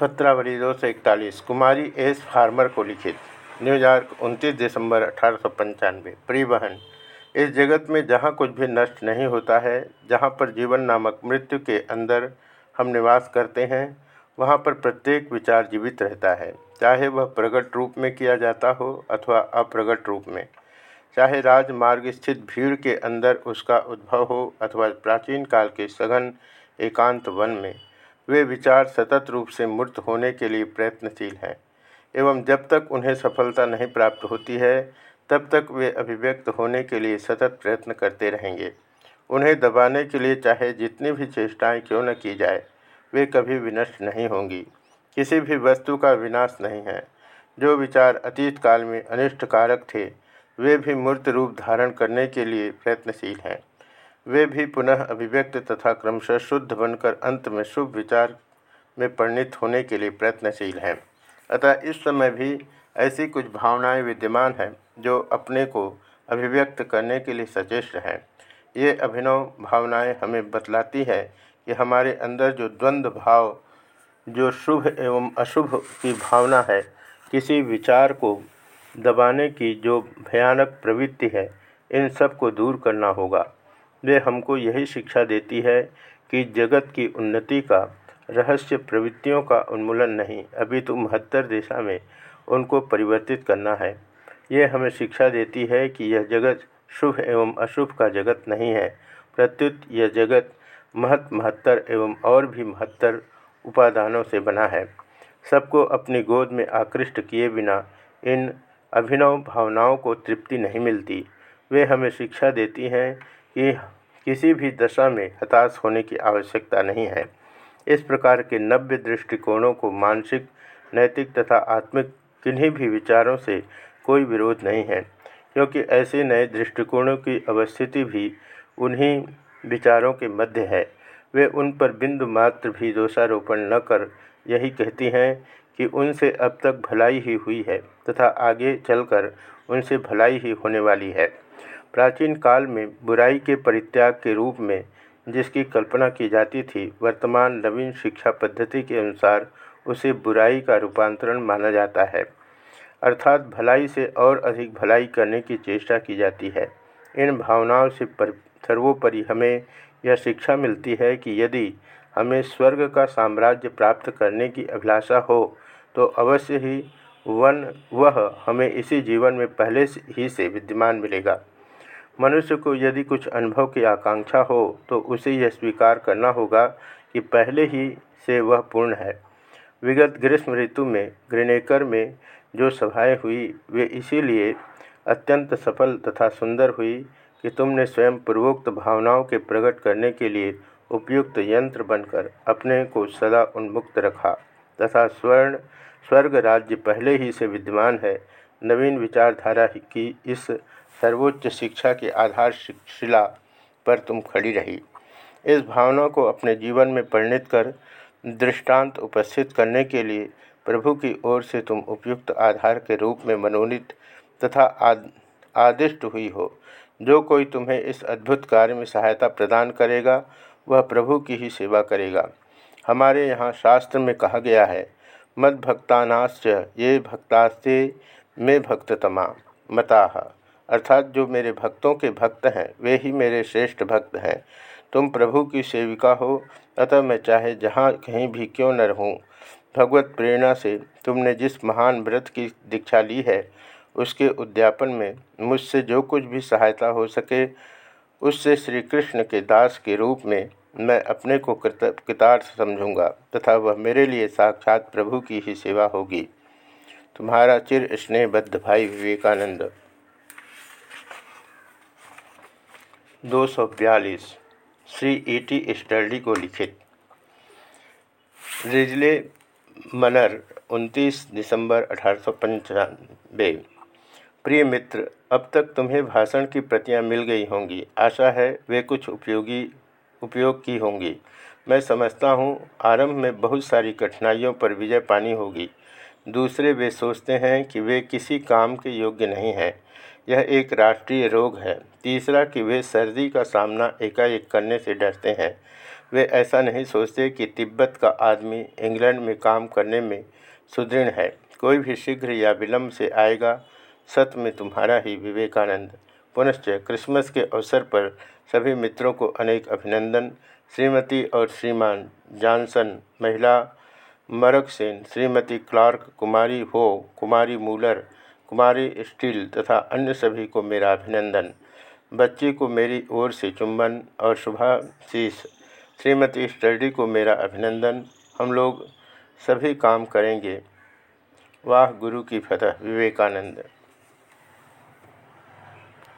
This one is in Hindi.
पत्रावली दो सौ इकतालीस, कुमारी एस फार्मर को लिखित। न्यूयॉर्क उनतीस दिसंबर अठारह सौ पंचानवे प्रिय बहन इस जगत में जहाँ कुछ भी नष्ट नहीं होता है, जहाँ पर जीवन नामक मृत्यु के अंदर हम निवास करते हैं, वहाँ पर प्रत्येक विचार जीवित रहता है। चाहे वह प्रकट रूप में किया जाता हो अथवा अप्रगट रूप में। चाहे राजमार्ग स्थित भीड़ के अंदर उसका उद्भव हो अथवा प्राचीन काल के सघन एकांत वन में। वे विचार सतत रूप से मूर्त होने के लिए प्रयत्नशील हैं, एवं जब तक उन्हें सफलता नहीं प्राप्त होती है, तब तक वे अभिव्यक्त होने के लिए सतत प्रयत्न करते रहेंगे। उन्हें दबाने के लिए चाहे जितनी भी चेष्टाएँ क्यों न की जाए, वे कभी विनष्ट नहीं होंगी। किसी भी वस्तु का विनाश नहीं है। जो विचार अतीत काल में अनिष्ट कारक थे, वे भी मूर्त रूप धारण करने के लिए प्रयत्नशील हैं। वे भी पुनः अभिव्यक्त तथा क्रमशः शुद्ध बनकर अंत में शुभ विचार में परिणित होने के लिए प्रयत्नशील हैं। अतः इस समय भी ऐसी कुछ भावनाएँ विद्यमान हैं, जो अपने को अभिव्यक्त करने के लिए सचेष्ट हैं। ये अभिनव भावनाएँ हमें बतलाती है कि हमारे अंदर जो द्वंद्व भाव, जो शुभ एवं अशुभ की भावना है, किसी विचार को दबाने की जो भयानक प्रवृत्ति है, इन सबको दूर करना होगा। वे हमको यही शिक्षा देती है कि जगत की उन्नति का, रहस्य प्रवृत्तियों का उन्मूलन नहीं, अभी तो महत्तर दिशा में उनको परिवर्तित करना है। ये हमें शिक्षा देती है कि यह जगत शुभ एवं अशुभ का जगत नहीं है। प्रत्युत यह जगत महत महत्तर एवं और भी महत्तर उपादानों से बना है। सबको अपनी गोद में आकृष्ट किए बिना इन अभिनव भावनाओं को तृप्ति नहीं मिलती। वे हमें शिक्षा देती हैं कि किसी भी दशा में हताश होने की आवश्यकता नहीं है। इस प्रकार के नव्य दृष्टिकोणों को मानसिक, नैतिक तथा आत्मिक किन्हीं भी विचारों से कोई विरोध नहीं है, क्योंकि ऐसे नए दृष्टिकोणों की अवस्थिति भी उन्हीं विचारों के मध्य है। वे उन पर बिंदु मात्र भी दोषारोपण न कर यही कहती हैं कि उनसे अब तक भलाई ही हुई है तथा आगे चलकर उनसे भलाई ही होने वाली है। प्राचीन काल में बुराई के परित्याग के रूप में जिसकी कल्पना की जाती थी, वर्तमान नवीन शिक्षा पद्धति के अनुसार उसे बुराई का रूपांतरण माना जाता है। अर्थात भलाई से और अधिक भलाई करने की चेष्टा की जाती है। इन भावनाओं से पर, सर्वोपरि हमें यह शिक्षा मिलती है कि यदि हमें स्वर्ग का साम्राज्य प्राप्त करने की अभिलाषा हो तो अवश्य ही वन, वह हमें इसी जीवन में पहले ही से विद्यमान मिलेगा। मनुष्य को यदि कुछ अनुभव की आकांक्षा हो तो उसे यह स्वीकार करना होगा कि पहले ही से वह पूर्ण है। विगत ग्रीष्म ऋतु में, ग्रेनेकर में जो सभाएँ हुई, वे इसीलिए अत्यंत सफल तथा सुंदर हुई कि तुमने स्वयं पूर्वोक्त भावनाओं के प्रकट करने के लिए उपयुक्त यंत्र बनकर अपने को सदा उन्मुक्त रखा तथा स्वर्ण, स्वर्ग राज्य पहले ही से विद्यमान है नवीन विचारधारा की इस सर्वोच्च शिक्षा के आधार शिला पर तुम खड़ी रही। इस भावना को अपने जीवन में परिणित कर दृष्टांत उपस्थित करने के लिए प्रभु की ओर से तुम उपयुक्त आधार के रूप में मनोनीत तथा आद, आदिष्ट हुई हो। जो कोई तुम्हें इस अद्भुत कार्य में सहायता प्रदान करेगा वह प्रभु की ही सेवा करेगा। हमारे यहाँ शास्त्र में कहा गया है मद भक्तानाश्च ये भक्तास्ते में भक्ततमा मता अर्थात जो मेरे भक्तों के भक्त हैं, वे ही मेरे श्रेष्ठ भक्त हैं। तुम प्रभु की सेविका हो, अतः मैं चाहे जहाँ कहीं भी क्यों न रहूँ। भगवत प्रेरणा से तुमने जिस महान व्रत की दीक्षा ली है, उसके उद्यापन में मुझसे जो कुछ भी सहायता हो सके, उससे श्री कृष्ण के दास के रूप में मैं अपने को कृतार्थ समझूँगा, तथा वह मेरे लिए साक्षात प्रभु की ही सेवा होगी। तुम्हारा चिर स्नेहबद्ध भाई विवेकानंद। दो सौ बयालीस, श्री ई टी स्टर्डी को लिखित। रिजले मनर 29 दिसंबर अठारह प्रिय मित्र, अब तक तुम्हें भाषण की प्रतियाँ मिल गई होंगी। आशा है वे कुछ उपयोगी, उपयोग की होंगी। मैं समझता हूँ, आरंभ में बहुत सारी कठिनाइयों पर विजय पानी होगी। दूसरे वे सोचते हैं कि वे किसी काम के योग्य नहीं हैं। यह एक राष्ट्रीय रोग है। तीसरा कि वे सर्दी का सामना एकाएक करने से डरते हैं। वे ऐसा नहीं सोचते कि तिब्बत का आदमी इंग्लैंड में काम करने में सुदृढ़ है। कोई भी शीघ्र या विलम्ब से आएगा सत्य में तुम्हारा ही विवेकानंद। पुनश्च क्रिसमस के अवसर पर सभी मित्रों को अनेक अभिनंदन। श्रीमती और श्रीमान जॉनसन, महिला मरकसेन, श्रीमती क्लार्क कुमारी हो, कुमारी मूलर, कुमारी स्टील तथा अन्य सभी को मेरा अभिनंदन। बच्चे को मेरी ओर से चुंबन और शुभाशीष। श्रीमती स्टडी को मेरा अभिनंदन। हम लोग सभी काम करेंगे। वाह, गुरु की फतह। विवेकानंद।